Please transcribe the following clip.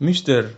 Mr.